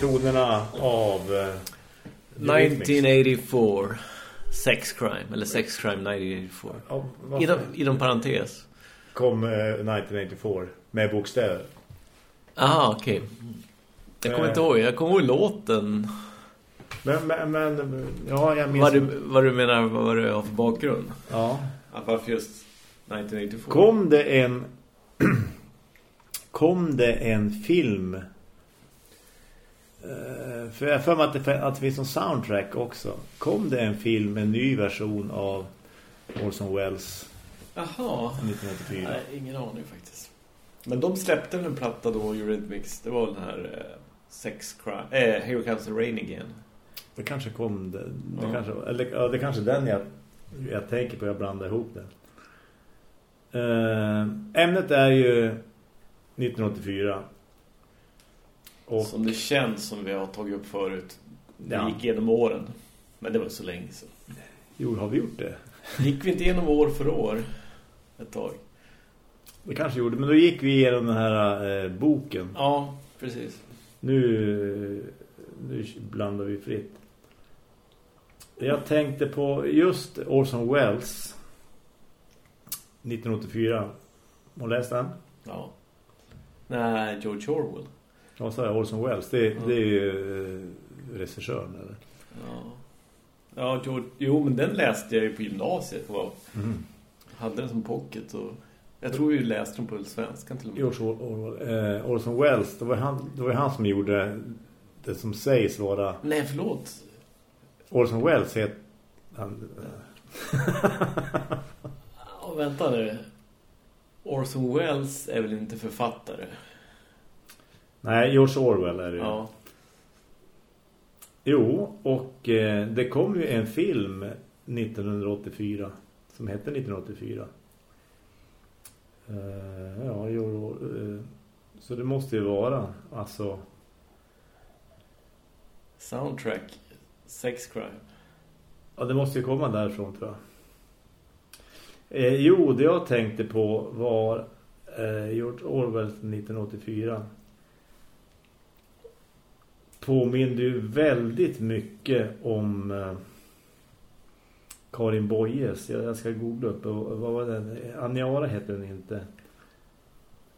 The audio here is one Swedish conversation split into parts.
tonerna av... Eh, 1984. Sex Crime, eller Sex Crime 1984. Ja, inom, inom parentes. Kom eh, 1984 med bokstäver. Aha, okej. Okay. Jag kommer Eh. inte ihåg, jag kommer ihåg låten. Men, men, men ja, jag minns... Vad du, vad du menar, vad du har för bakgrund? Ja. Att varför just 1984? Kom det en... kom det en film... Eh, för jag för mig att det, att det finns en soundtrack också. Kom det en film, en ny version av Orson Welles Jaha. 1984? Nej, ingen aning faktiskt. Men de släppte väl en platta då, Eurythmics. Det var den här eh, Sex Crime... Eh, Here Comes the Rain Again. Det kanske kom... Det, det Ja. kanske, eller ja, det kanske den jag, jag tänker på. Jag blandar ihop det. Eh, ämnet är ju 1984. Och Som det känns som vi har tagit upp förut. Det Ja. gick genom åren. Men det var så länge sedan. jo, har vi gjort det? Gick vi inte igenom år för år ett tag? Det kanske gjorde, men då gick vi igenom den här eh, boken. Ja, precis. Nu, nu blandar vi fritt. Jag tänkte på just Orson Welles 1984. Har läst den? Ja. Nej, George Orwell. Vad sa jag? Orson Welles. Det, Ja. det är ju eh, regissören, eller? Ja. Ja, George... Jo, men den läste jag ju på gymnasiet. Wow. Mm. Hade den som pocket och... Jag tror ju läste den på svenskan till och med. George Or Or eh, Orson Welles, det var, han, det var han som gjorde det som sägs vara... Nej, förlåt. Orson Welles heter... Han, Ja, vänta nu. Orson Welles är väl inte författare? Nej, George Orwell är det. Ja. Jo, och eh, det kom ju en film 1984 som hette 1984. Eh, ja, jo, eh, så det måste ju vara alltså Soundtrack. Sex Crime. ja, det måste ju komma därifrån tror jag. Eh, jo, det jag tänkte på var eh, George Orwell 1984 påminner ju väldigt mycket om eh, Karin Boyes. Jag, ska googla upp. Vad var den? Aniara hette den inte.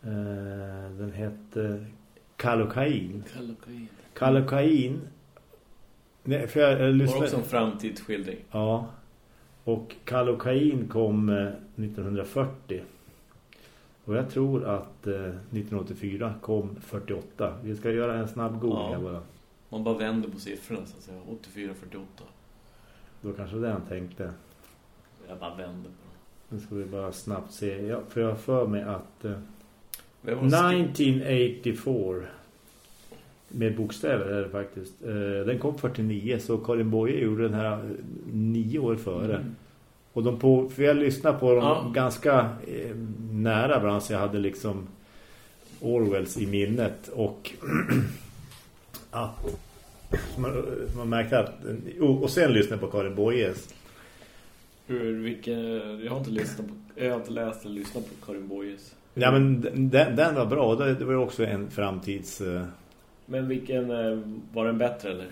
Eh, den hette. Nej, för jag, jag Var också en framtidsskildring. Ja. Och Kallocain kom eh, 1940. Och jag tror att eh, 1984 kom 48. Vi ska göra en snabb googling Ja. bara. Man bara vänder på siffrorna så att säga. 84, 48. Då kanske det han tänkte. Jag bara vänder på dem. Nu ska vi bara snabbt se. Ja, för jag för mig att eh, Vem var skri- 1984 med bokstäver är det faktiskt. Eh, den kom 49 så Karin Boye gjorde den här eh, nio år före. Mm. Och de på, för jag lyssnade på dem Ja. ganska eh, nära varandra så jag hade liksom Orwells i minnet och att man, man märkte att och, och sen lyssnade på Karin Boyes Hur, vilken, jag har inte lyssnat på, jag har inte läst eller lyssnat på Karin Boyes. Ja men den, den var bra det, var ju också en framtids eh, Men vilken, eh, var den bättre eller?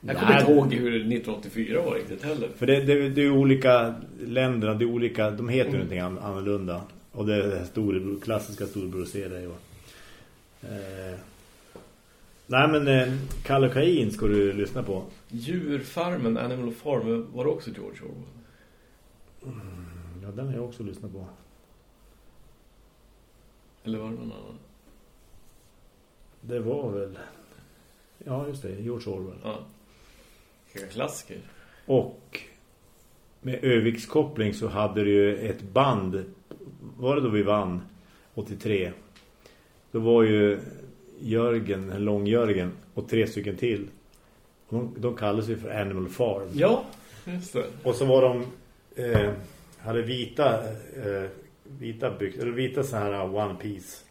Jag Nej. kommer inte ihåg hur 1984 var riktigt heller. För det, det, det är olika länderna, det är olika, de heter ju Mm. någonting an- annorlunda. Och det är det store, klassiska storebror ser det ju. Eh, nej men eh, Kallocain ska du lyssna på. Djurfarmen, Animal Farm, var det också George Orwell? Ja, den har jag också lyssnat på. Eller var det någon annan? Det var väl... Ja, just det. George Orwell. Ja. Vilka klassiker. Och med övikskoppling så hade du ju ett band. Var det då vi vann? 83. Då var ju Jörgen, Lång-Jörgen och tre stycken till. Och De, de kallades ju för Animal Farm. Ja, just det. Och så var de... Eh, hade vita... Eh, vita byx, eller vita så här One Piece.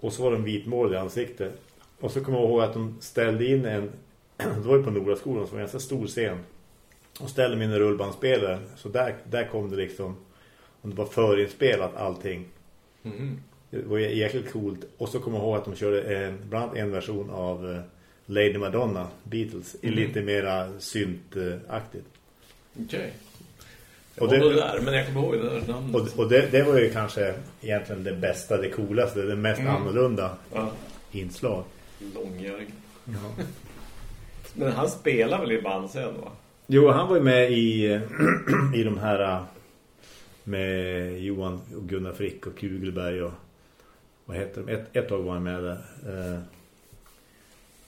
Och så var de vitmålade i ansiktet. Och så kommer jag ihåg att de ställde in en... Det var ju på Noraskolan som var en ganska stor scen. Och ställde in en rullbandspelare. Så där, där kom det liksom... Om det var förinspelat allting. Mhm. Det var jäkligt coolt. Och så kommer jag ihåg att de körde en, bland annat en version av eh, Lady Madonna, Beatles, Mm. lite mera syntaktigt. Okej. Och Och det- det, där, men jag kommer ihåg det där namnet. Och, och det, det var ju kanske egentligen det bästa, det coolaste, det mest Mm. annorlunda Ja, inslag. långjärg. Ja. Men han spelar väl i band sen va? Jo, han var ju med i, i de här eh, med Johan och Gunnar Frick och Kugelberg och vad heter de? Ett, ett tag var han med där. Eh,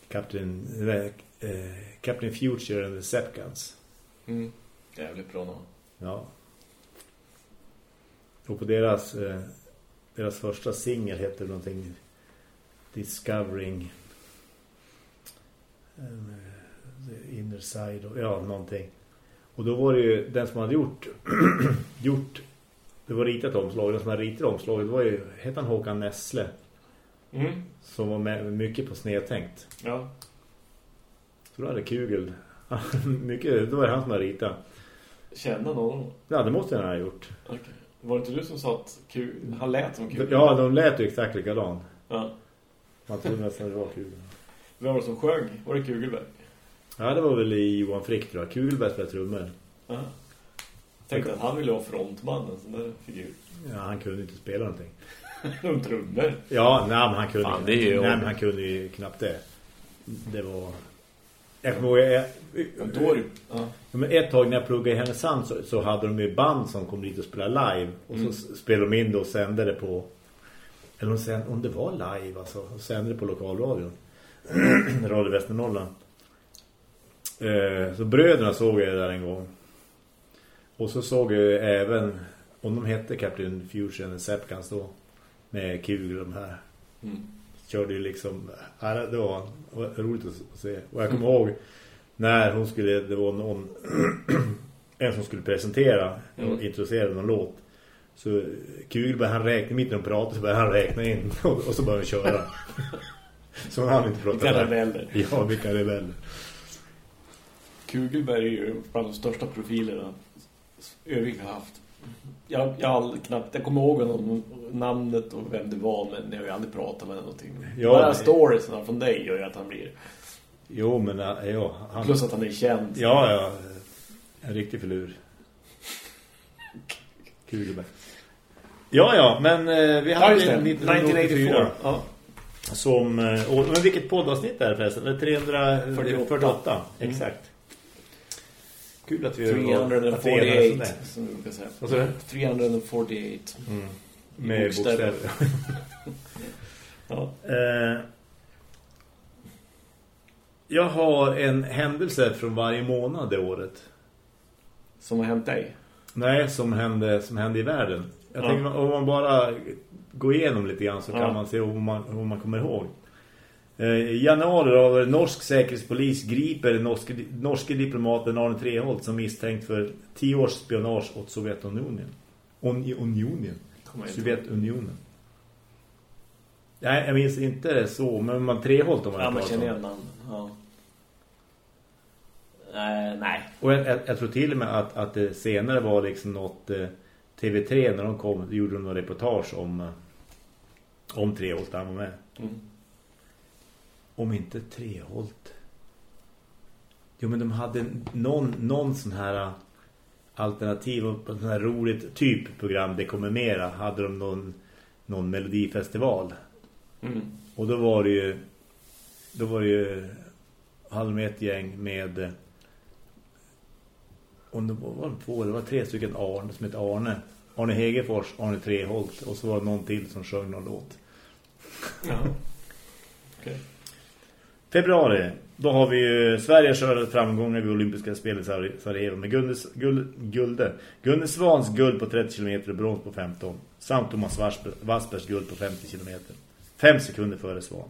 Captain, eh, Captain Future and the Sepkans. Mm. Jävligt bra namn. Ja. Och på deras eh, deras första singel heter någonting Discovering eh, the Inner Side och, ja, någonting. Och då var det ju den som hade gjort gjort det var ritat omslag, den som hade ritat omslaget var ju, hette han Håkan Nessle Mm. som var med mycket på snedtänkt. Ja. Så då hade Kugel mycket, då var det han som hade ritat. Känna någon? Ja, det måste han ha gjort. Okej. Var det inte du som sa att kul... han lät som kul? Ja, de lät ju exakt likadant. ja. Man trodde nästan det var Kugel. Vem var det som sjöng? Var det Kugelberg? Ja, det var väl i Johan Frick tror jag. Kugelberg spelade trummor. Ja. Tänkte att han ville ha frontman, en sån där figur. Ja, han kunde inte spela någonting. De trummor. Ja, nej, men han kunde, Fan, det ju- nej, men han kunde ju knappt det. Det var... Jag kommer ihåg, jag, då är. Ja, Men ett tag när jag pluggade i Härnösand så, så hade de ju band som kom dit och spelade live. Och Mm. så spelade de in det och sände det på... Eller om, sen, om det var live alltså. Och sände det på lokalradion. Radio Västernorrland. Eh, så bröderna såg jag där en gång. Och så såg jag även... Om de hette Captain Fusion och Sepkans då. Med kugel de här Mm. körde ju liksom ja, det var, roligt att se. Och jag kommer ihåg när hon skulle det var någon en som skulle presentera och Mm. introducera någon låt. Så Kugelberg han räknade mitt när de pratade så började han räkna in och, och så började han köra. så han inte prata. Vilka rebeller. Ja, vilka rebeller. Kugelberg är ju bland de största profilerna övriga har haft. Jag, jag, aldrig knappt, jag kommer ihåg honom, namnet och vem det var men jag har ju aldrig pratat med någonting. Ja, Bara det- storiesna från dig gör ju att han blir. Jo, men äh, ja, han, Plus att han är känd. ja, ja, en riktig förlur. Kugelberg. Ja, ja, men eh, vi Ja, hade det. 1984. 1984. Ja. Som, eh, och, men vilket poddavsnitt är det förresten? Det är 348. Mm. Exakt. Kul att vi om 348 det. som vi brukar säga. Vad sa du? 348. Mm. Med bokstäver. bokstäver. Ja. eh, jag har en händelse från varje månad det året. Som har hänt dig. Nej, som hände, som hände i världen. Jag Ja. tänker om man bara går igenom lite grann så Ja. kan man se hur man, hur man kommer ihåg. Eh, I januari då det norsk säkerhetspolis griper den norske, norske diplomaten Arne Treholt som misstänkt för tio års spionage åt Sovjetunionen. Un, unionen. Sovjetunionen. Nej, jag minns inte så, men man Treholt om man Ja, man känner igen namn. Ja. Eh, nej. Och jag, jag, jag tror till och med att, att det senare var liksom något eh, TV3 när de kom, gjorde de någon reportage om eh, om Treholt där han var med. Mm. Om inte Treholt. Jo men de hade någon, någon sån här eh, alternativ och sån här roligt typ program det kommer mera hade de någon någon melodifestival. Mm. Och då var det ju då var det ju hade de ett gäng med och det var, var det två, det var tre stycken Arne som hette Arne. Arne Hegerfors, Arne Treholt och så var det någon till som sjöng någon låt. Ja. Okej. Februari, då har vi ju Sverige körde framgångar vid olympiska spel i Sar- Sarajevo med Gundes, guld, gulde. Gunde Svans guld på 30 km och brons på 15. Samt Thomas Wassbergs guld på 50 km. Fem sekunder före Svan.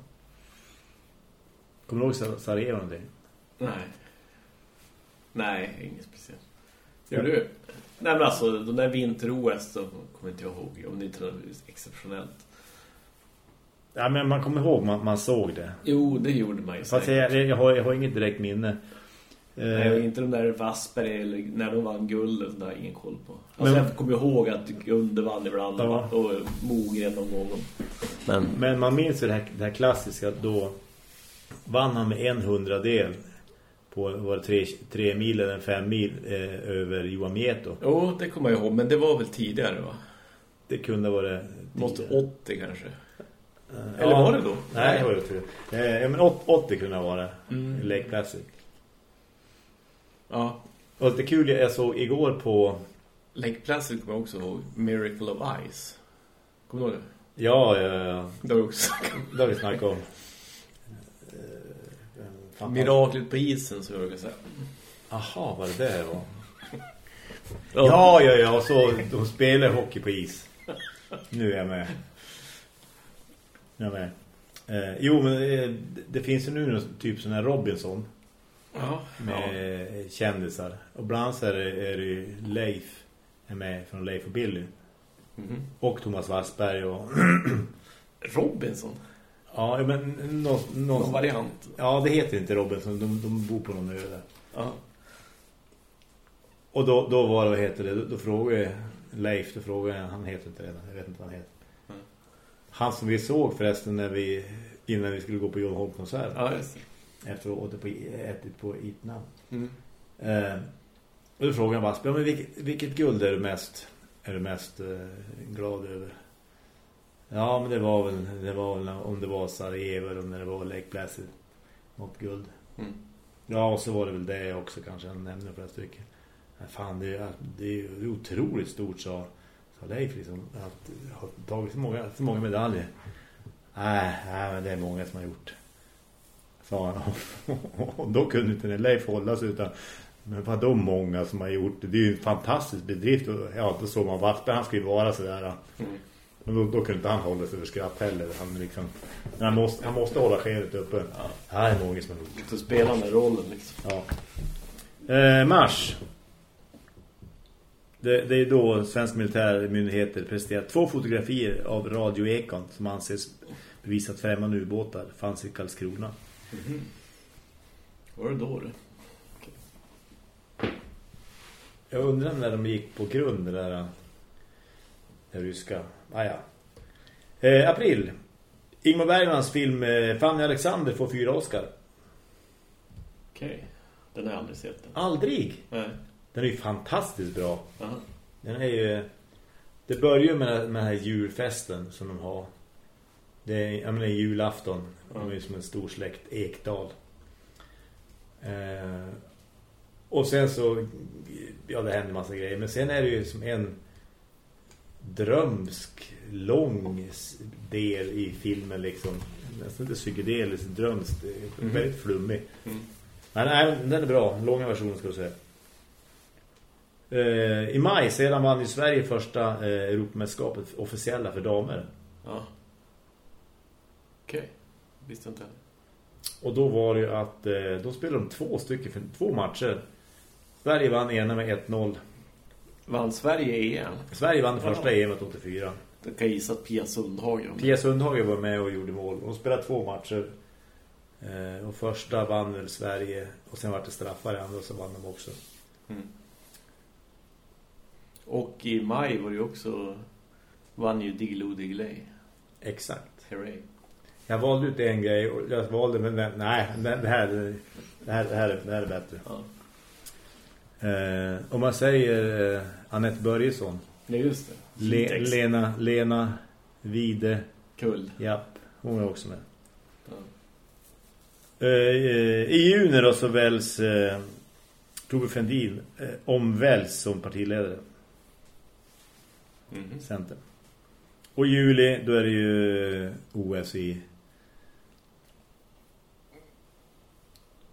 Kommer du ihåg Sar- Sarajevo någonting? Nej. Nej, inget speciellt. Gör du? Nej men alltså, de där vinter-OS så kommer inte jag ihåg om det inte är exceptionellt. Ja, men man kommer ihåg, man, man såg det. Jo, det gjorde man ju Fast jag, jag, har, jag har inget direkt minne. Nej, inte de där Vassberg eller när de vann guld och där ingen koll på. Alltså Men- jag kommer ihåg att Gunde vann ibland Ja. och Mogren någon gång. Men Men man minns ju det här, det här klassiska då vann han med en hundradel på var det tre, tre mil eller fem mil eh, över Johan Mieto. jo, det kommer jag ihåg, men det var väl tidigare va? Det kunde vara Måste 80 kanske. Eh, Eller var det då? Nej, det var det jag. Eh, ja, men åt- 80 kunde det vara. Mm. Lake Placid. Ja, Och det kul jag såg igår på Lake Placid kommer jag också ihåg. Miracle of Ice. Kommer du ihåg det? ja, ja, ja. Det har jag också Det har vi snackat om. Eh, fan, Miraklet på isen så jag säga. Aha, vad det där var. Ja, ja, ja. Så de spelar hockey på is. Nu är jag med. Jag med. Eh, jo, men eh, det finns ju nu någon typ sån här Robinson Ja. med kändisar. Och bland annat så är det, är det Leif är med från Leif och Billy. Mhm. Och Thomas Wassberg och... Robinson. ja, men någon, Någon någon, variant. Ja, det heter inte Robinson. De, de bor på någon ö där. Ja. Och då, då var det, vad heter det, då, då frågade jag Leif, då frågade jag, han heter inte redan, jag vet inte vad han heter. Han som vi såg förresten när vi, innan vi skulle gå på Johan Holm-konsert. Ja, just det. Efter att ha på, ätit på Itnam. Mm. Eh, och då frågade jag bara, men vilket, vilket guld är du mest, är du mest eh, glad över? Ja, men det var väl, det var väl om det var Sarajevo eller om det var Lake Placid. Något guld. Mm. Ja, och så var det väl det också kanske han nämnde flera stycken. Men fan, det är, det är otroligt stort, sa, sa Leif liksom, att ha tagit så många, så många medaljer. Nej, nej, men det är många som har gjort. Sa han. Och då kunde inte Leif hålla sig utan men vad de många som har gjort det? Det är ju en fantastisk bedrift. Och, ja, då såg man Wassberg, han skulle vara sådär. Mm. Men då, då kunde inte han hålla sig för skratt heller. Han, liksom, han, måste, han måste hålla skenet uppe. Ja. Det här är många som har gjort. Så spelar den rollen liksom. Ja. Eh, mars. Det, det är då svenska militärmyndigheter presenterat två fotografier av radioekon som anses bevisa att främmande ubåtar fanns i Karlskrona. Mhm. Var det då det? Jag undrar när de gick på grund det där det ryska. Ah, ja. eh, april. Ingmar Bergmans film eh, Fanny Alexander får fyra Oscar. Okej. Den har jag aldrig sett. Den. Aldrig. Nej. Den är ju fantastiskt bra. Aha. Den är ju... Det börjar ju med, med den här julfesten som de har. Det är, jag menar, julafton. De är ju som en stor släkt Ekdal. Eh, och sen så... Ja, det händer massa grejer. Men sen är det ju som en drömsk, lång del i filmen liksom. Nästan inte psykedelisk, drömsk. Mhm. Väldigt flummig. Mm. Men nej, den är bra. Långa versionen ska du säga. Eh, I maj sedan vann ju Sverige första eh, Europamästerskapet officiella för damer. Ja. Okej. Visste inte. Och då var det ju att eh, då spelade de två stycken för två matcher. Sverige vann ena med 1-0. Vann Sverige EM? Sverige vann det Ja. första EM 84. Det kan jag gissa att Pia Sundhagen. Pia Sundhage var med och gjorde mål. Hon spelade två matcher. Eh, och första vann väl Sverige. Och sen var det straffar i andra så vann de också. Mm. Och i maj var det också vann ju Diggiloo Diggiley. Exakt. Hooray. Jag valde ut en grej och jag valde men nej, den- det här, det här, det här, är- det här är bättre. Ja. Eh, om man säger eh, Annette Börjesson, Nej, just det. Le. Lena, Lena Vide, Kull. japp, hon är också med. Ja. Eh, eh, I juni då så väljs eh, Tove Fendin eh, omväljs som partiledare, Mhm. Centern. Och juli då är det ju OS i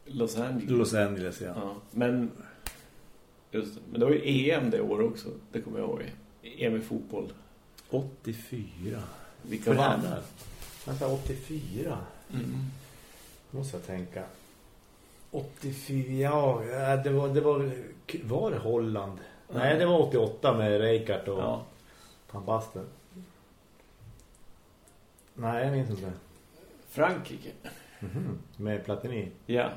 Los Angeles. Los Angeles, ja. Ja, men just det. Men det var ju EM det år också. Det kommer jag ihåg. EM i fotboll. 84. Vilka vann? Jävlar. Vänta, 84. Mm. Måste jag tänka. 84, ja, det var, det var, var det Holland? Nej, det var 88 med Reikart och Ja. Van Basten. Nej, jag minns inte. Frankrike. Mhm, Med Platini. Ja.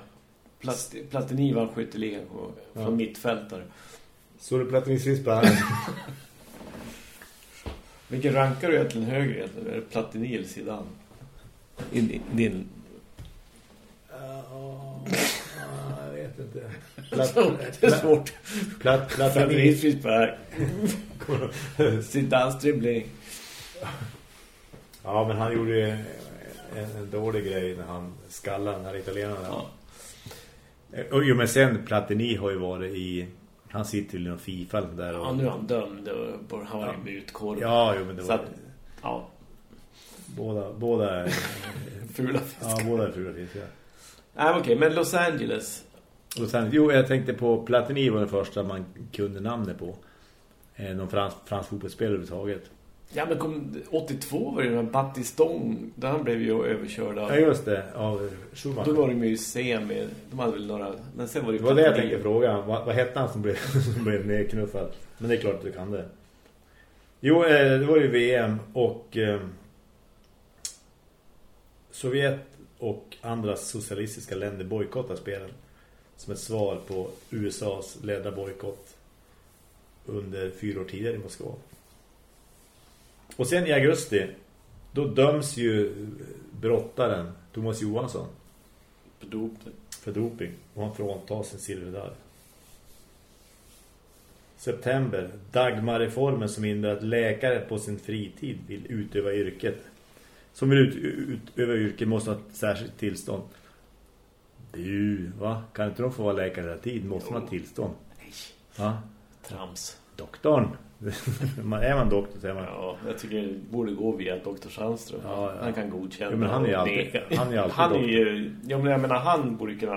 Plat Platini vann skytteligan från Ja. mittfältare. Så du Platini sist här? Vilken rankar du egentligen högre? Är det Platini eller Zidane? In, din... jag vet inte. det är svårt. Plat, Platini. Favoritpris på här. Zidanes dribbling. Ja, men han gjorde ju en, en dålig grej när han skallade den här italienaren. Ja. Och jo, men sen Platini har ju varit i... Han sitter ju i någon FIFA där. Och, ja, nu är han dömd. och Han var Ja. med utkorv. ja, jo, men det Så var... att, ja, Båda, båda är... fula fiskar. ja, båda är fula fiskar. Nej, okej, men Los Angeles. Och sen, jo, jag tänkte på Platini var den första man kunde namnet på. Eh, någon frans, fransk fotbollsspelare överhuvudtaget. Ja, men kom, 82 var det den Battiston. Där han blev ju överkörd av... Ja, just det. Av Schumacher. Då var de ju semi. De hade väl några... Men sen var det Det var det jag tänkte fråga. Vad, vad hette han som blev, som blev nedknuffad? Men det är klart att du kan det. Jo, eh, det var ju VM och eh, Sovjet och andra socialistiska länder bojkottar spelen som ett svar på USAs ledda bojkott under fyra år tidigare i Moskva. Och sen i augusti då döms ju brottaren Thomas Johansson På dopning. för doping och han fråntas sin silverdalj. September, Dagmarreformen som innebär att läkare på sin fritid vill utöva yrket. Som vill ut, utöva yrket måste ha ett särskilt tillstånd. Du, va? Kan inte de få vara läkare hela tiden? Måste man ha tillstånd? Nej, Va? trams. Doktorn. man, är man doktor så är man... Ja, jag tycker det borde gå via Dr. Sandström. Ja, ja. Han kan godkänna. Jo, men han är ju och alltid- neka. han är alltid Han är doktor. ju... Ja, men jag menar, han borde kunna...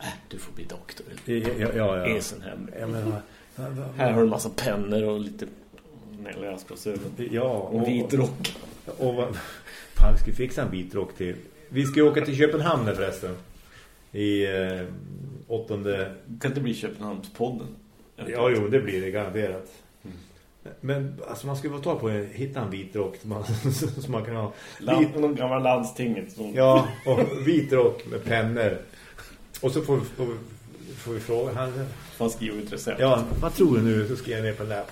Äh, du får bli doktor. Ja, ja, ja. ja. Esenhem. Jag menar, va- va- Här har du en massa pennor och lite... Läsglasögon. Ja, Och vit rock. Och vad... Fan, vi ska fixa en vit rock till. Vi ska åka till Köpenhamn förresten. I eh, åttonde... Kan inte bli Köpenhamnspodden? Ja, jo, det blir det garanterat. Mm. Men alltså, man skulle vara ta på en, hitta en vit rock som man, som man kan ha. Vit, någon gammal landstinget. Som... ja, och vit rock med pennor. Och så får, vi- får, får vi fråga. Han, Man skriver ut recept. ja, vad tror du nu? Så skriver jag ner på en lapp.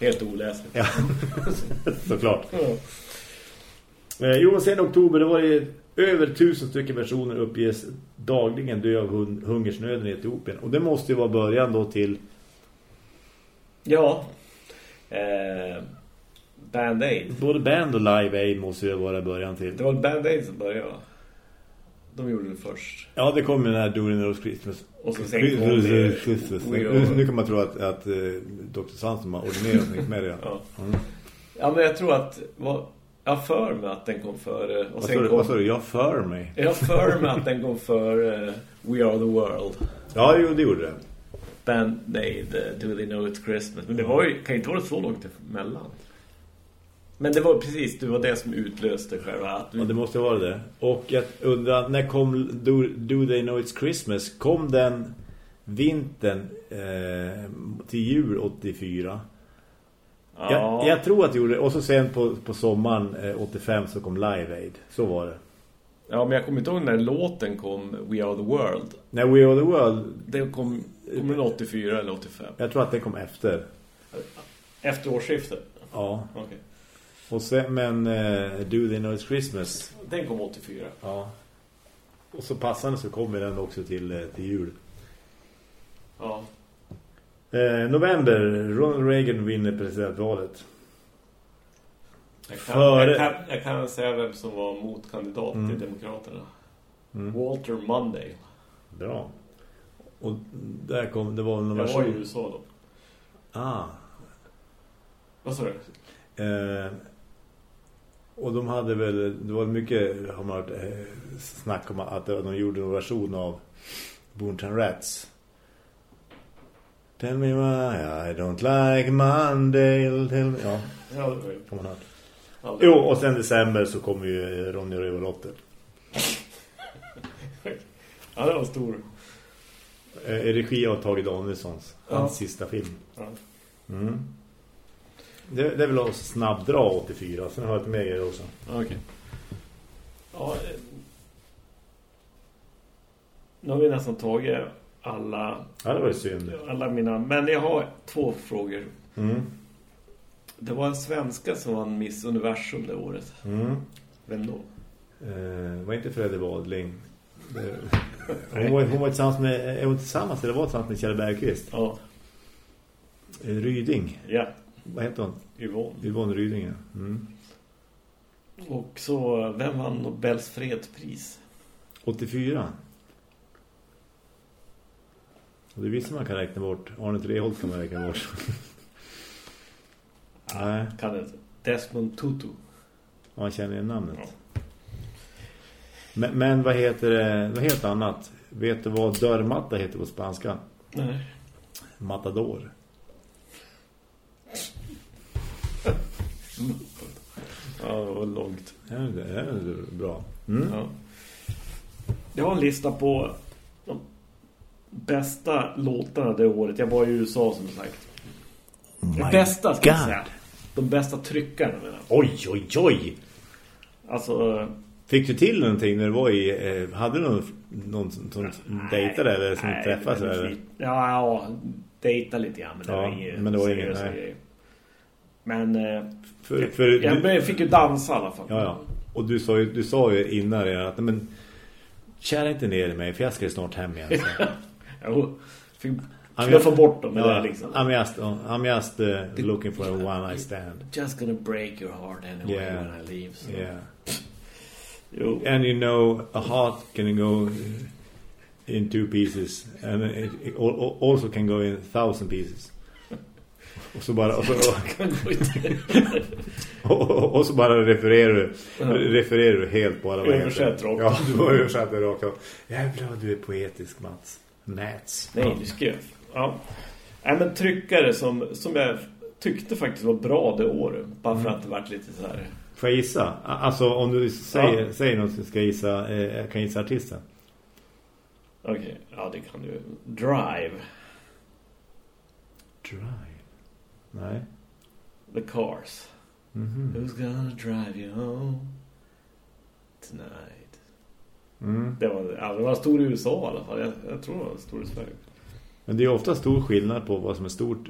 Helt oläsligt. Ja, såklart. Ja. Eh, jo, sen oktober det var det över tusen stycken personer uppges dagligen dö av hun- hungersnöden i Etiopien. Och det måste ju vara början då till... Ja. Eh, Band-Aid. Både Band och Live Aid måste ju vara början till. Det var Band-Aid som började. va? De gjorde det först. Ja, det kom ju den här During Rose Christmas. Och så sen kom det... Christmas. Nu, kan man tro att, att uh, Dr. Sandström har ordinerat något med det. Ja. Mm. ja, men jag tror att... Vad, jag för mig att den kom före... Och Vad sen du? kom, Vad sa du? Jag för mig. Jag för mig att den kom före We Are The World. Ja, jo, det gjorde det. Band-Aid, eh, Do They Know It's Christmas. Men det var ju, kan ju inte vara så långt emellan. Men det var precis, det var det som utlöste själva att Ja, det måste vara det. Och jag undrar, när kom Do, Do They Know It's Christmas? Kom den vintern eh, till jul 84? Ja, Jag, jag tror att det gjorde. Och så sen på, på sommaren eh, 85 så kom Live Aid. Så var det. ja, men jag kommer inte ihåg när låten kom We Are The World. När We Are The World, Det kom, kom den 84 eller 85? jag tror att det kom efter. Efter årsskiftet? Ja. Okej. Och sen, men eh, Do They Know It's Christmas, Den kom 84. ja. Och så passande så kommer den också till, eh, till jul. Ja. Eh, november, Ronald Reagan vinner presidentvalet. Jag kan, Före- jag, kan, jag kan säga vem som var motkandidat Mm. till Demokraterna. Mm. Walter Monday. Bra. Och där kom, det var en Jag var i version. USA då. Ah. Vad sa du? Eh, och de hade väl, det var mycket har man hört, eh, snack om att de gjorde en version av Boonton Rats. Tell me why I don't like Monday. Tell me. Ja, Ja, det man hört. aldrig. Jo, och sen december så kommer ju Ronny Rövalotter. Ja, det var stor. Eh, regi av Tage Danielssons. Hans Ja. sista film. Ja. Mm. Det, det är väl att snabbdra 84. Sen har jag ett mer grejer också. Okej. Ja, eh, Nu har vi nästan tagit alla, Ja, det var ju synd. alla mina... Men jag har två frågor. Mm. Det var en svenska som vann Miss Universum det året. Mm. Vem då? Eh, var inte Fredrik Wadling. Hon var, hon var tillsammans med, är hon tillsammans eller var tillsammans med Kjell Bergqvist? Ja, Eh, Ryding. ja Vad heter hon? Yvonne. Yvonne Ryding, ja. Mm. Och så, vem vann Nobels fredspris? 84. Det är vissa man kan räkna bort. Arne Treholt kan man räkna bort. Nej, Kan det inte. Desmond Tutu. om man känner igen namnet. Ja. Men, men vad heter det? Vad helt annat? Vet du vad dörrmatta heter på spanska? Nej. Matador. Ja, det var långt. Ja, det är bra. Mm. Ja. Jag har en lista på de bästa låtarna det året. Jag var i USA som sagt. De bästa ska jag God. säga. De bästa tryckarna menar jag. Oj, oj, oj! Alltså, Fick du till någonting när du var i... Eh, hade du någon, någon som, som dejtade eller som nej, träffades? Eller? Ja, ja, dejta lite grann. Men det Ja, var inget men det var inget, nej. Men eh, För, för jag du, fick ju dansa i alla fall. ja, ja. Och du sa ju, du sa ju innan redan att men, kära inte ner i mig för jag ska snart hem igen. Jo, fick knuffa bort dem Ja, liksom. I'm just, I'm just uh, looking for a one night stand. Just gonna break your heart anyway Yeah. when I leave. So. Yeah. Jo. And you know, a heart can go in two pieces. And it, it al- also can go in a thousand pieces. Och så bara, och så, och, och, så bara refererar du, refererar du helt bara vad heter. rakt. Ja, du det rakt. Jävlar vad du är poetisk, Mats. Mats. Nej, du skrev. Ja. Nej, men tryckare som, som jag tyckte faktiskt var bra det året. Bara för Mm. att det varit lite så här... Får jag gissa? Alltså om du säger, Ja. säger något så ska jag gissa, eh, jag kan gissa artisten. Okej, ja det kan du. Drive. Drive. Nej. The Cars. Mhm. Who's gonna drive you home tonight? Mm. Det var, ja, det var stor i USA i alla fall. Jag, jag tror det var stor i Sverige. Men det är ofta stor skillnad på vad som är stort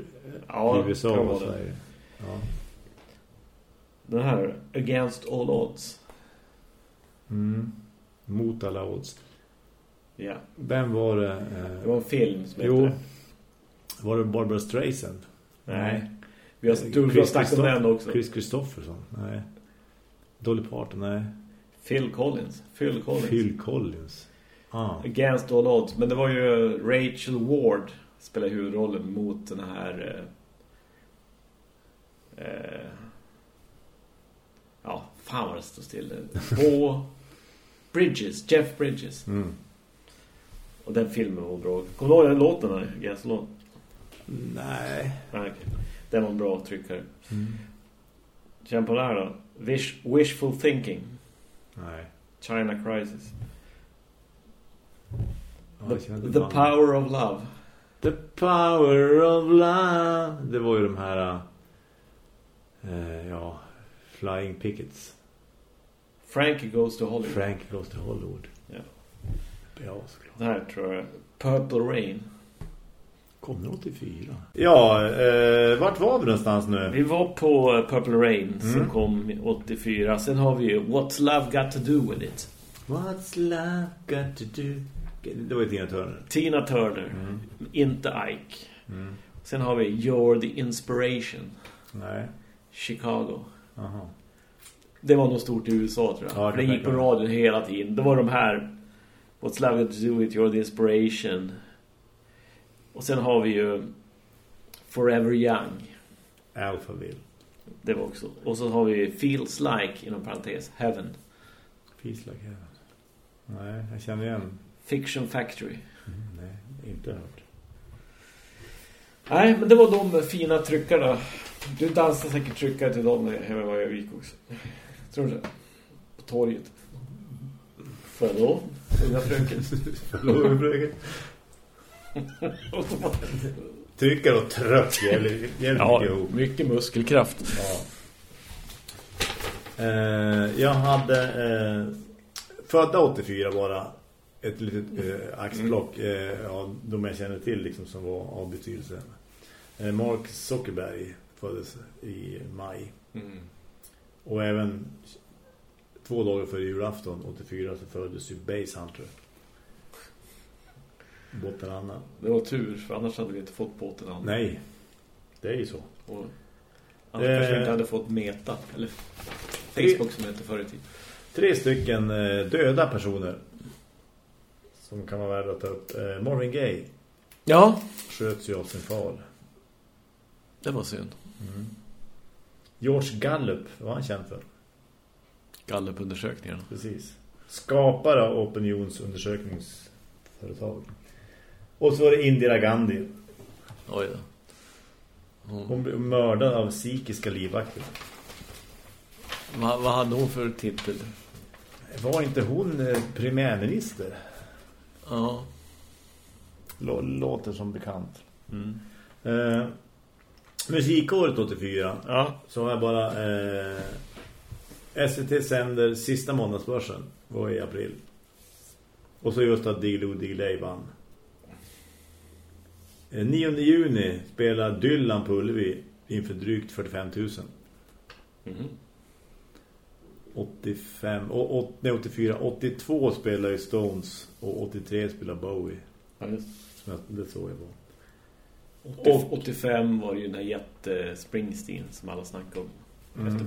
Ja, i USA och det. Sverige. Ja. Den här, Against All Odds. Mm. Mot alla odds. Ja, Vem var det? det Eh, var en film som jo, heter... var det Barbara Streisand? Nej. Vi har, du har snackat om den också. Chris Christopherson? Nej. Dolly Parton? Nej. Phil Collins. Phil Collins. Phil Collins? Ah. Against All Odds. Men det var ju Rachel Ward spelar huvudrollen mot den här... Eh, eh, ja, fan vad det står still. På Bridges. Jeff Bridges. Mm. Och den filmen var bra. Kommer du ihåg den låten här? Against All Odds? Nej. Okej. Den var en bra tryckare. Mm. Känn på det här då. Wish, wishful thinking. Nej. China Crisis. Ja, jag The, känner inte the band. Power of Love. The power of love. Det var ju de här... eh, ja, Flying Pickets. Frankie Goes to Hollywood. Frank Goes to Hollywood. Ja. Ja, såklart. Det här tror jag. Purple Rain. Kom det 84? Ja, eh, vart var vi någonstans nu? Vi var på eh, Purple Rain som Mm. kom 84. Sen har vi ju What's Love Got To Do With It. What's love got to do? Det var ju Tina Turner. Tina Turner. Mm. Inte Ike. Mm. Sen har vi You're the Inspiration. Nej. Chicago. Aha. Det var nog stort i USA tror jag. Ja, det det gick på radion hela tiden. Det var de här What's Love Got To Do With It, You're the Inspiration. Och sen har vi ju Forever Young. Alphaville. Det var också. Och så har vi Feels Like inom parentes Heaven. Feels like heaven. Nej, jag känner igen. Fiction Factory. Mm, nej, inte hört. Nej, men det var de fina tryckarna. Du dansar säkert tryckare till dem hemma var jag gick också. Tror du det? På torget. Förlåt, unga fröken. Förlåt, fröken. Tryckare och trött jävligt, jävligt Ja, mycket ihop. mycket muskelkraft. Ja. Eh, jag hade eh, födda 84 bara. ett litet eh, axplock eh, ja, de jag känner till liksom, som var av betydelse. Eh, Mark Zuckerberg föddes i maj. Mm. Och även två dagar före julafton, 84, så föddes ju Base Hunter. Båten Anna. Det var tur, för annars hade vi inte fått båten Anna. Nej, det är ju så. Och annars Eh. kanske vi inte hade fått Meta. Eller Facebook som hette förr i tiden. Tre stycken eh, döda personer som kan vara värda att ta upp. Eh, Marvin Gaye Ja, sköts ju av sin far. det var synd. George Gallup, vad var han känd för? Gallup-undersökningarna. Precis. Skapare av opinionsundersökningsföretag. Och så var det Indira Gandhi. Oj då. Hon, Hon blev mördad av psykiska livvakter. vad, vad hade hon för titel? Var inte hon eh, premiärminister? Ja. Lå- Låter som bekant. Mm. Eh, musikåret 84 Ja. så har jag bara eh, SVT sänder sista månadsbörsen var i april. Och så just att Diggiloo Diggiley vann. Eh, 9 juni spelar Dylan på Ullevi inför drygt 45 000. Mhm. 85, och, och, nej, 84, 82 spelar ju Stones och 83 spelar Bowie. Ja. Som jag, det såg jag på. 80, Och- 85 var det ju den här jätte Springsteen som alla snackade om. Mm. Efter,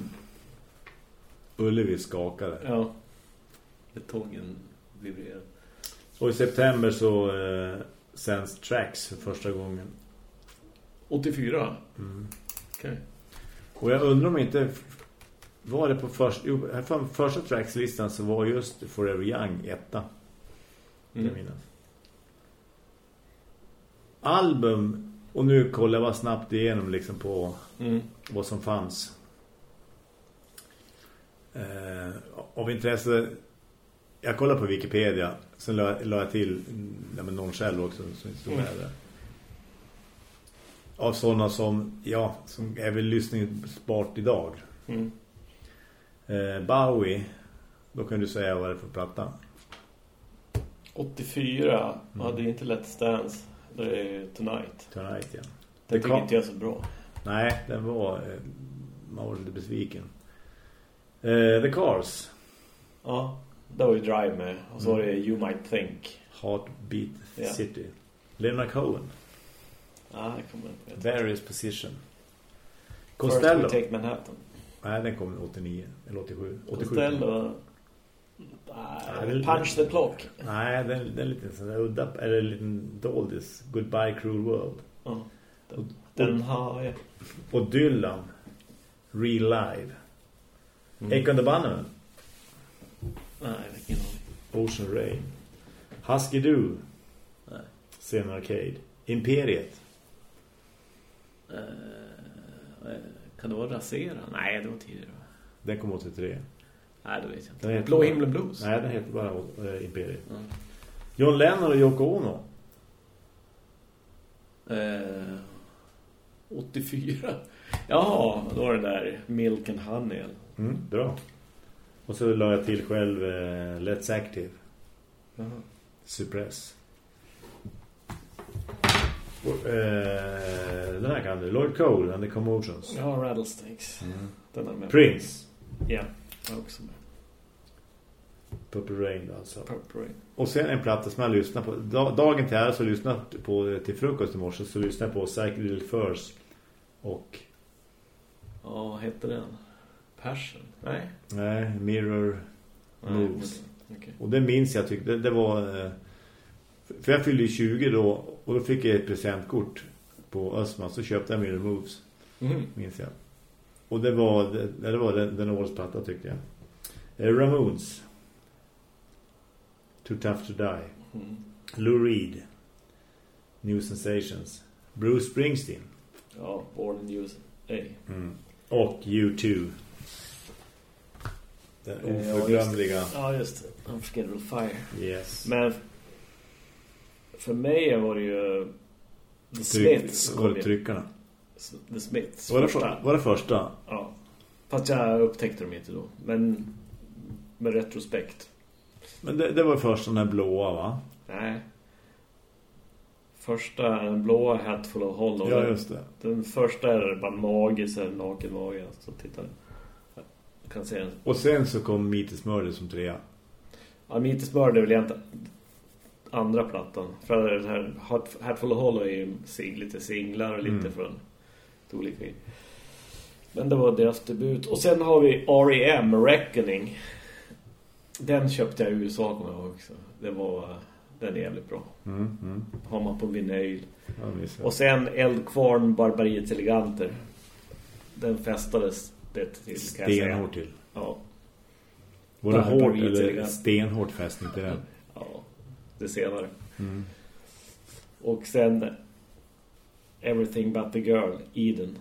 Ullevi skakade. ja. Det tågen vibrerade. Och i september så eh, sänds Tracks för första gången. 84? Mm. Okej. Och jag undrar om inte var det på först, jo, för första Tracks-listan så var just Forever Young etta. Mm. Jag minnas. Album, och nu kollar jag bara snabbt igenom liksom på Mm. vad som fanns. Eh, av intresse jag kollar på Wikipedia sen la, la jag till mm, ja, men någon själv också som stod med Mm. där. Av sådana som ja, som är väl lyssningsbart idag. Mm. Eh, Bowie då kan du säga vad det är för platta. 84 Mm. hade inte Let's Dance. Det är Tonight. Tonight ja. Den Det tycker inte jag är så bra. Nej, den var eh, man var lite besviken. Eh, The Cars Ja, det var ju Drive med. Och så Mm. var det You Might Think. Heartbeat Ja. City. Leonard Cohen. Ja, det kommer jag inte. Various Position. First Costello. We Take Manhattan. Nej, den kom 89 eller 87. 87. Costello. Nej, Punch the Clock. Nej, den, den är lite sån där udda eller en liten doldis. Goodbye Cruel World. Ja. Den, den har jag. och Dylan. Real Live. Mm. And the Bunnymen. Nej, vilken aning. Ocean Rain. Husky Doo. Nej. Scen Arcade. Imperiet. Eh, kan det vara Rasera? Nej, det var tidigare. Den kom 83. Nej, det vet jag inte. Den Blå bara- himlen blues. Nej, den heter bara äh, Imperiet. Ja. John Lennon och Yoko Ono. Eh, 84. Jaha, då var det där Milk and Honey. Mm, bra. Och så la jag till själv eh, Let's Active. Jaha. Suppress. Och, eh, den här kan du. Lord Cole and the Commotions. Ja, Rattlesnakes. Mm. Den är med. Prince. Ja, jag också med. Purple Rain alltså. Purple Rain. Och sen en platta som jag lyssnade på. Da, dagen till här så lyssnade jag på till frukost i morse så lyssnade jag på Cycle First och Ja, vad hette den? Passion? Nej. nej, Mirror Nej, Moves. Okej. Och det minns jag tyckte det, det var eh, för jag fyllde ju 20 då och då fick jag ett presentkort på Östman så köpte jag Mirror Moves Mm. minns jag. Och det var det, det var den, den årets platta tyckte jag. Eh, Ramones Too Tough to Die. Mm. Lou Reed New Sensations Bruce Springsteen Ja, Born in USA. mm. och U2 den Eh, ja, oförglömliga Ja, just det. Unforgettable Fire. yes Men för mig var det ju The Tryck- Smiths. var det tryckarna The Smiths. var det, första. för, var det första Ja. Fast jag upptäckte dem inte då. Men med retrospekt. Men det, det var först den här blåa va? Nej. Första den blåa Hatful of Hollow. Ja, just det. Den första är bara mage, så här, naken mage. Så tittar kan den. Och sen så kom Mites Murder som trea. Ja, Mites Murder är väl egentligen andra plattan. För det här Hatful of Hollow är ju sing, lite singlar och lite Mm. från olika Men det var deras debut. Och sen har vi R.E.M. Reckoning. Den köpte jag i USA kommer jag ihåg också. Det var, den är jävligt bra. Mm, mm. Har man på vinyl. Ja. Och sen Eldkvarn Barbariets Eleganter. Den fästades det till. Stenhårt till. Ja, Var det hårt eller stenhårt fästning till den? ja, det senare. Mm. Och sen Everything But The Girl, Eden.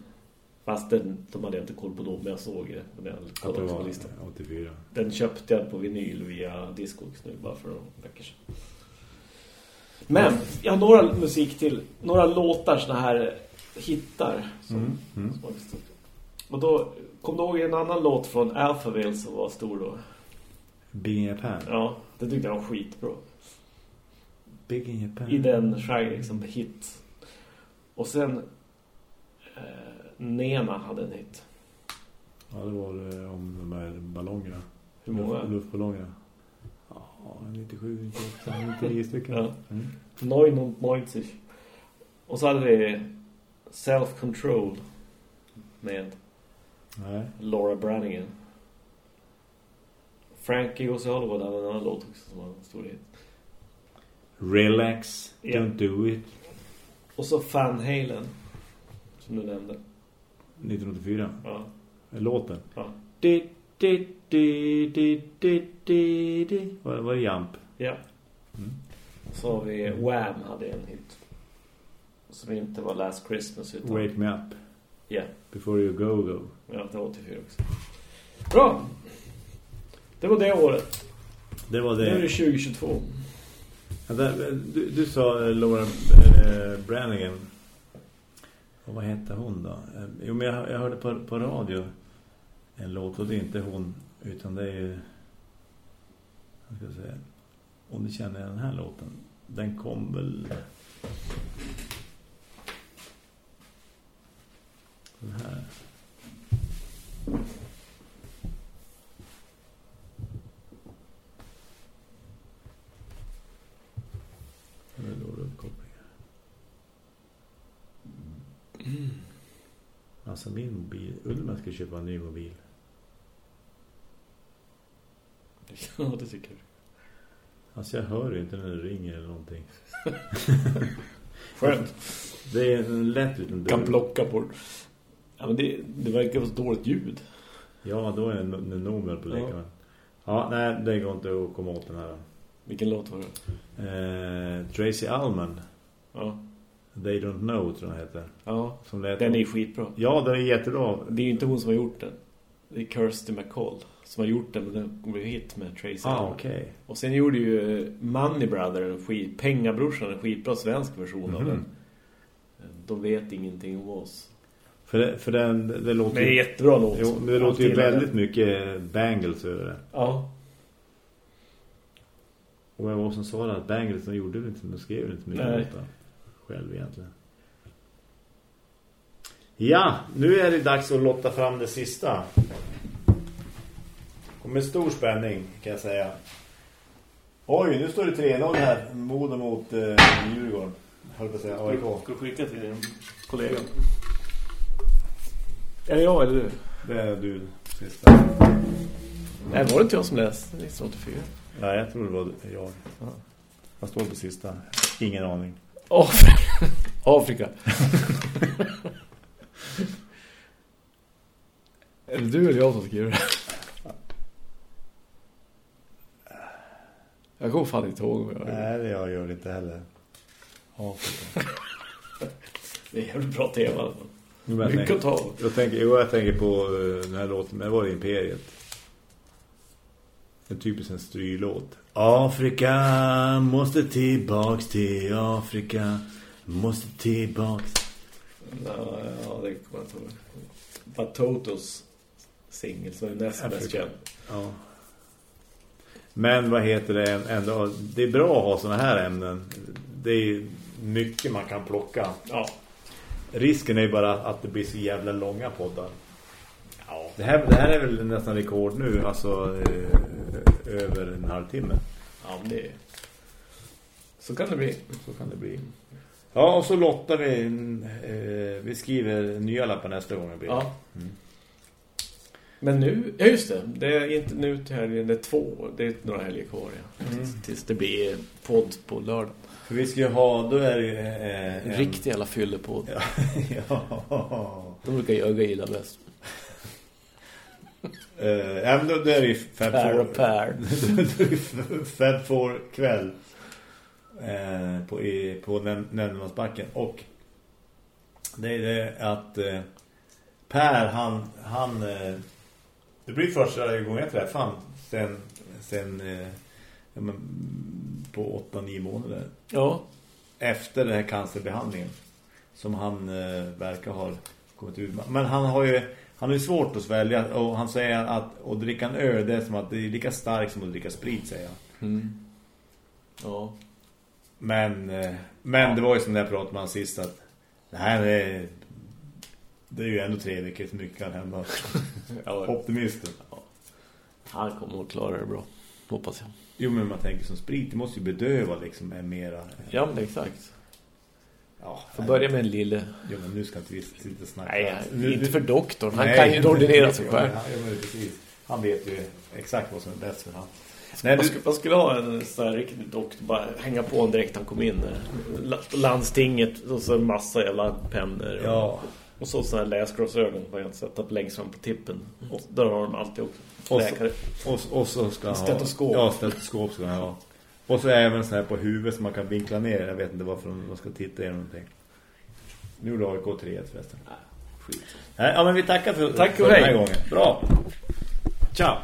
Fast den, de hade jag inte koll på då, men jag såg det. Men jag Att det var listan. 84. Den köpte jag på vinyl via Discogs nu, bara för några veckor sedan. Men, jag har några musik till. Några låtar, såna här hittar. Som, Mm, mm. som. Och då kom du ihåg en annan låt från Alphaville som var stor då? Big in Japan. Ja, det tyckte jag var skitbra. Big in Japan. I den genren liksom hit. Och sen eh, Nena hade en hit. Ja, det var det om de här ballongerna. Hur många? Luft, luftballongerna. Ja, 97, 98, 99 stycken. Ja. Mm. 99. Och så hade vi Self Control med Nej. Laura Brannigan. Frankie Goes Hollywood hade en annan låt också som var en stor hit. Relax, Ja. don't do it. Och så Van Halen som du nämnde. 1984. Ja. Låten. Ja. Di, di, di, di, di, di, di. Var, var det Jump? ja. Mm. Så har vi Wham hade en hit. Som inte var Last Christmas utan... Wake me up. Ja. Before you go, go. Ja, det var 84 också. Bra! Det var det året. Det var Nu är det det. 2022. Ja, där, du, du sa eh, Laura eh, Brannigan. Och vad hette hon då? Eh, Jo, men jag, jag hörde på, på radio en låt och det är inte hon utan det är ju vad ska jag säga om du känner den här låten den kom väl den här Nu är det dålig uppkoppling. Alltså min mobil. Undrar om jag ska köpa en ny mobil. Ja, det tycker jag. Alltså jag hör ju inte när det ringer eller någonting. Skönt. Det är en lätt liten Kan dörr. plocka på. Ja, men det, det verkar vara så dåligt ljud. Ja, då är det en nummer på leka Ja. Ja, nej, det går inte att komma åt den här. Vilken låt var det? Eh, Tracy Allman. Ja. They Don't Know tror jag den heter. ja. Som lät... Den är skitbra. Ja, den är jättebra. Det är ju inte hon som har gjort den. Det är Kirsty McCall som har gjort den. Men den blev hit med Tracy. Ah, okej. Och sen gjorde ju Money Brother en skit, Pengabrorsan en skitbra svensk version av Mhm. den. De vet ingenting om oss. För, det, för den, det låter Men det är ju... jättebra låt. Jo, det Jag låter ju väldigt den. mycket bangles över det. Ja. Och vad var som sa? Att bangles, de gjorde inte, de skrev inte mycket Nej. låtar själv egentligen. Ja, nu är det dags att lotta fram det sista. Och med stor spänning kan jag säga. Oj, nu står det 3-0 här. Modo mot eh, Djurgården. Höll på att säga AIK. Ska du skicka till din kollega? Är det jag eller du? Det är du sista. Nej, var det inte jag som läste 1984? Nej, jag tror det var jag. Ja. Vad står det på sista? Ingen aning. Afrika. Afrika. är det du eller jag som skriver det? Jag kommer fan inte ihåg vad jag Nej, det jag gör det inte heller. Afrika. Det är jävligt bra tema. Mycket att ta. Jag tänker, jag tänker på eh, den här låten, men det var det Imperiet. En typisk en strylåt. Afrika måste tillbaks till Afrika. Måste tillbaks. Ja, ja, det kommer jag ihåg. Batotos singel som är näst mest känd. Ja. Men vad heter det ändå? Det är bra att ha såna här ämnen. Det är mycket man kan plocka. Ja. Risken är bara att det blir så jävla långa poddar. Ja. Det, här, det här är väl nästan rekord nu, alltså eh, över en halvtimme. Ja, det Så kan det bli. Så kan det bli. Ja, och så lottar vi, eh, vi skriver nya lappar nästa gång. Blir. Ja. Mm. Men nu, ja just det, det är inte nu till helgen, det är två, det är några helger kvar ja. Mm. Tills, tills, det blir podd på lördag. För vi ska ju ha, då är det ju... Eh, en riktig jävla fyllepodd. Ja. ja. De brukar jag gilla bäst. Uh, ja, men då, då är det ju Fab Four. och pär. Fab Four kväll eh, på, i, på Nämnemansbacken. Och det är det att eh, Per, han, han eh, det blir första gången jag träffar han sen, sen ja, men, på 8-9 månader. Ja. Efter den här cancerbehandlingen som han verkar ha kommit ut med. Men han har ju han har ju svårt att svälja och han säger att att dricka en öl det är som att det är lika starkt som att dricka sprit säger han. Mm. Ja. Men eh, men det var ju som när jag pratade med han sist att det här är det är ju ändå tre veckor så mycket kan hända. ja, Optimisten. Ja. Han kommer att klara det bra, hoppas jag. Jo, men man tänker som sprit, det måste ju bedöva liksom med mera... Ja, men exakt. Ja, Får börja med en lille... Jo, men nu ska inte vi sitta och snacka. Nej, nu, inte för doktorn. Han nej, kan ju ordinera sig själv. Ja, men precis. Han vet ju exakt vad som är bäst för han. Nej, man, skulle, man skulle ha en sån här riktig doktor bara hänga på en direkt han kom in. Landstinget och så en massa jävla pennor. Ja. Och, och så sådana här läsglasögon på ett sätt att längst fram på tippen. Och där har de alltid också. Läkare. Och, och, och så ska han stetoskop. ha... Ja, stetoskop ska han ha. Och så även så här på huvudet som man kan vinkla ner. Jag vet inte varför de ska titta igenom någonting. Nu gjorde AIK 3-1 förresten. skit. Ja, men vi tackar för, Tack för den här gången. Bra. Ciao.